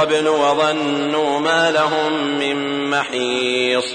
قبل وظنوا ما لهم من محيص.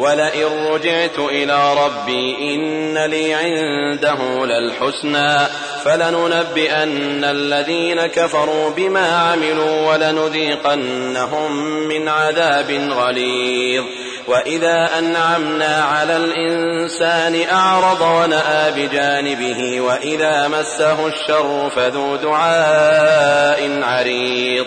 ولئن رجعت إلى ربي إن لي عنده للحسنى فلننبئن الذين كفروا بما عملوا ولنذيقنهم من عذاب غليظ وإذا أنعمنا على الإنسان أعرض ونأى بجانبه وإذا مسه الشر فذو دعاء عريض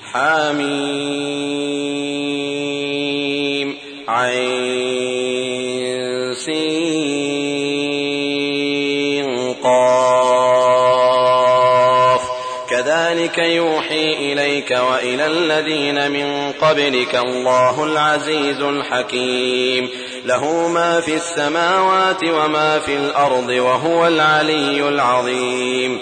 حامیم عین سین قاف. كذلك يوحي إليك وإلى الذين من قبلك الله العزيز الحكيم. له ما في السماوات وما في الأرض وهو العلي العظيم.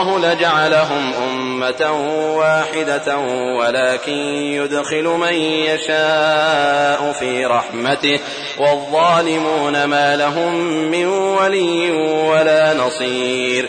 الله لجعلهم أمة واحدة ولكن يدخل من يشاء في رحمته والظالمون ما لهم من ولي ولا نصير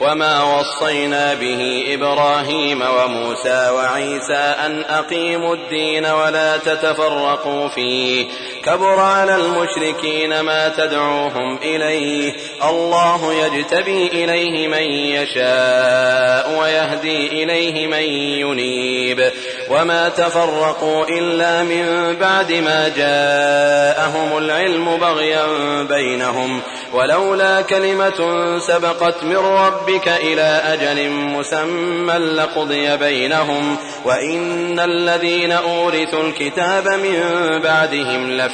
وما وصينا به إبراهيم وموسى وعيسى أن أقيموا الدين ولا تتفرقوا فيه كبر على المشركين ما تدعوهم إليه. الله يجتبي إليه من يشاء ويهدي إليه من ينيب. وما تفرقوا إلا من بعد ما جاءهم العلم بغيا بينهم. ولولا كلمة سبقت من ربك إلى أجل مسمى لقضي بينهم. وإن الذين أورثوا الكتاب من بعدهم لفي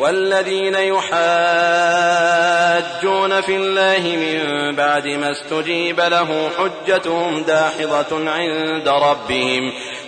والذين يحاجون في الله من بعد ما استجيب له حجتهم داحضة عند ربهم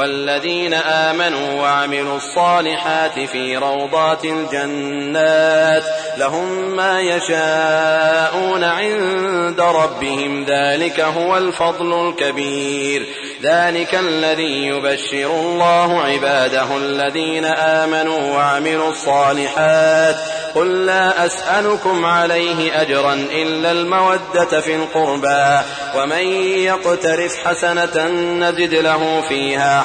والذين آمنوا وعملوا الصالحات في روضات الجنات لهم ما يشاءون عند ربهم ذلك هو الفضل الكبير ذلك الذي يبشر الله عباده الذين آمنوا وعملوا الصالحات۔ قل لا أسألكم عليه أجرا إلا المودة في القربى ومن يقترف حسنة نجد له فيها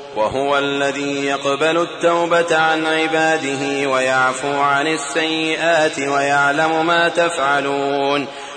وهو الذي يقبل التوبة عن عباده ويعفو عن السيئات ويعلم ما تفعلون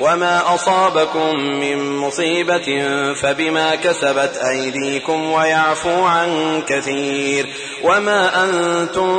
وما أصابكم من مصيبة فبما كسبت أيديكم ويعفو عن كثير وما أنتم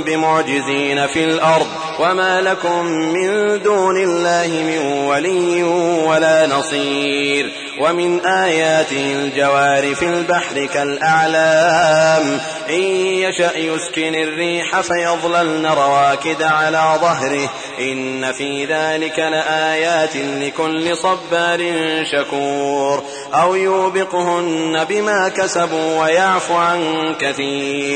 بمعجزين في الأرض وما لكم من دون الله من ولي ولا نصير ومن آياته الجوار في البحر كالأعلام إن يشأ يسكن الريح فيظللن رواكد على ظهره إن في ذلك لآيات لكل صبار شكور أو يوبقهن بما كسبوا ويعفو عن كثير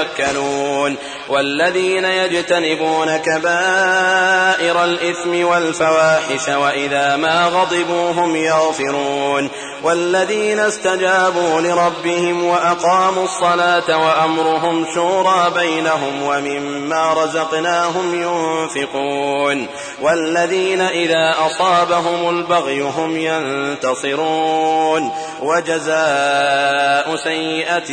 يتفكرون والذين يجتنبون كبائر الإثم والفواحش وإذا ما غضبوا هم يغفرون والذين استجابوا لربهم وأقاموا الصلاة وأمرهم شورى بينهم ومما رزقناهم ينفقون والذين إذا أصابهم البغي هم ينتصرون وجزاء سيئة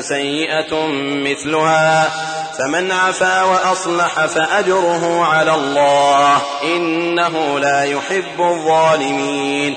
سيئة مثلها فمن عفا وأصلح فأجره على الله إنه لا يحب الظالمين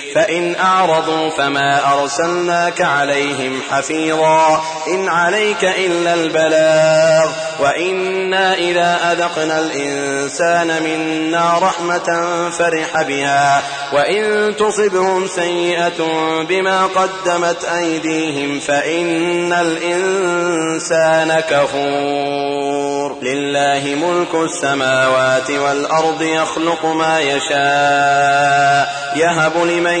فإن أعرضوا فما أرسلناك عليهم حفيظا إن عليك إلا البلاغ وإنا إذا أذقنا الإنسان منا رحمة فرح بها وإن تصبهم سيئة بما قدمت أيديهم فإن الإنسان كفور لله ملك السماوات والأرض يخلق ما يشاء يهب لمن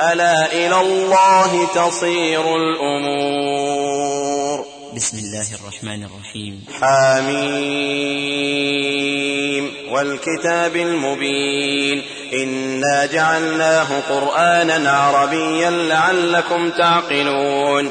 ألا إلى الله تصير الأمور. بسم الله الرحمن الرحيم. حاميم والكتاب المبين. إنا جعلناه قرآنا عربيا لعلكم تعقلون.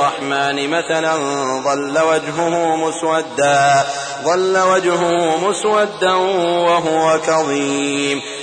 الرحمن مثلا ظل وجهه مسودا ظل وجهه مسودا وهو كظيم.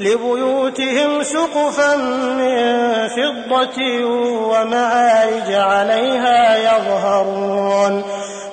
لبيوتهم سقفا من فضة ومعارج عليها يظهرون.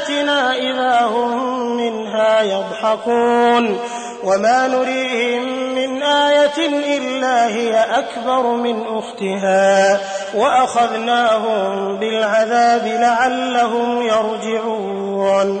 آياتنا إذا هم منها يضحكون وما نريهم من آية إلا هي أكبر من أختها وأخذناهم بالعذاب لعلهم يرجعون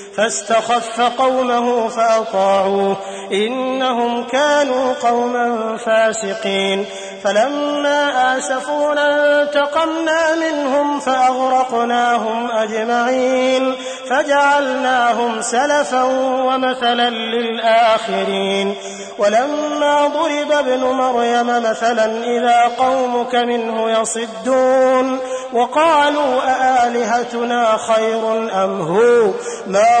فاستخف قومه فأطاعوه إنهم كانوا قوما فاسقين فلما آسفونا انتقمنا منهم فأغرقناهم أجمعين فجعلناهم سلفا ومثلا للآخرين ولما ضرب ابن مريم مثلا إذا قومك منه يصدون وقالوا أآلهتنا خير أم هو ما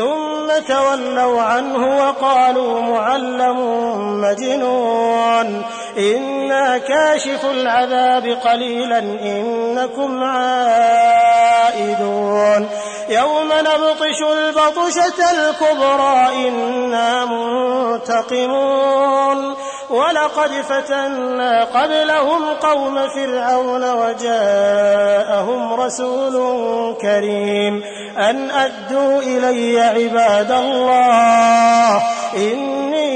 ثم تولوا عنه وقالوا معلم مجنون إنا كاشف العذاب قليلا إنكم عائدون يوم نبطش البطشة الكبرى إنا منتقمون ولقد فتنا قبلهم قوم فرعون وجاءهم رسول كريم أن أدوا إلي عباد الله إن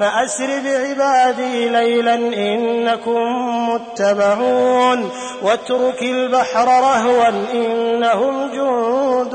فأسر بعبادي ليلا إنكم متبعون واترك البحر رهوا إنهم جند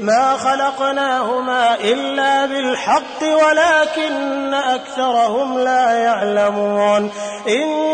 ما خلقناهما إلا بالحق ولكن أكثرهم لا يعلمون. إن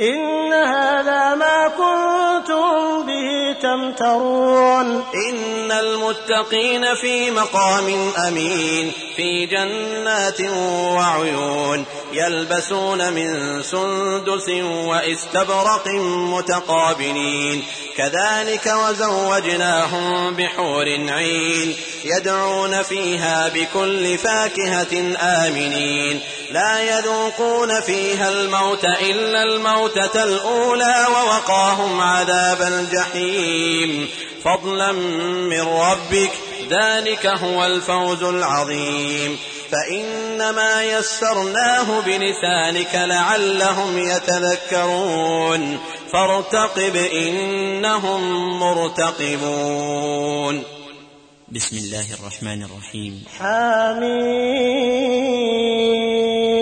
إن هذا ما كنتم به تمترون إن المتقين في مقام أمين في جنات وعيون يلبسون من سندس واستبرق متقابلين. كذلك وزوجناهم بحور عين يدعون فيها بكل فاكهة آمنين. لا يذوقون فيها الموت إلا الموت الموتة الأولى ووقاهم عذاب الجحيم. فضلا من ربك ذلك هو الفوز العظيم. فإنما يسرناه بلسانك لعلهم يتذكرون. فارتقب إنهم مرتقبون. بسم الله الرحمن الرحيم. حميم.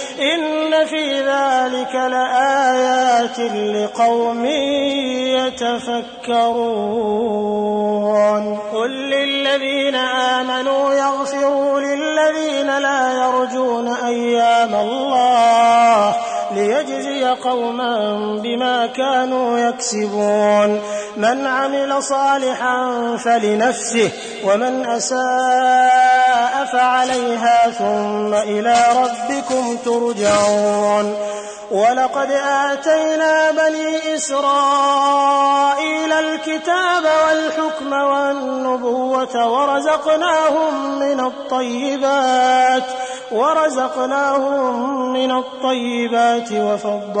إن في ذلك لآيات لقوم يتفكرون قل للذين آمنوا يغفروا للذين لا يرجون أيام الله ليجزي قوما بما كانوا يكسبون. من عمل صالحا فلنفسه ومن أساء فعليها ثم إلى ربكم ترجعون. ولقد آتينا بني إسرائيل الكتاب والحكم والنبوة ورزقناهم من الطيبات ورزقناهم من الطيبات وفضلنا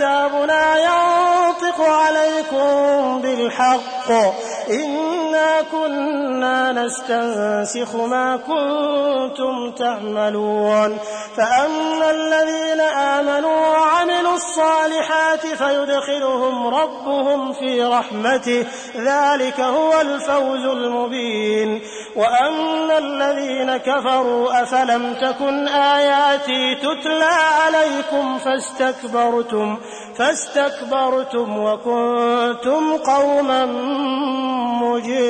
كتابنا ينطق عليكم بالحق. إن إنا كنا نستنسخ ما كنتم تعملون فأما الذين آمنوا وعملوا الصالحات فيدخلهم ربهم في رحمته ذلك هو الفوز المبين وأما الذين كفروا أفلم تكن آياتي تتلى عليكم فاستكبرتم فاستكبرتم وكنتم قوما مجرمين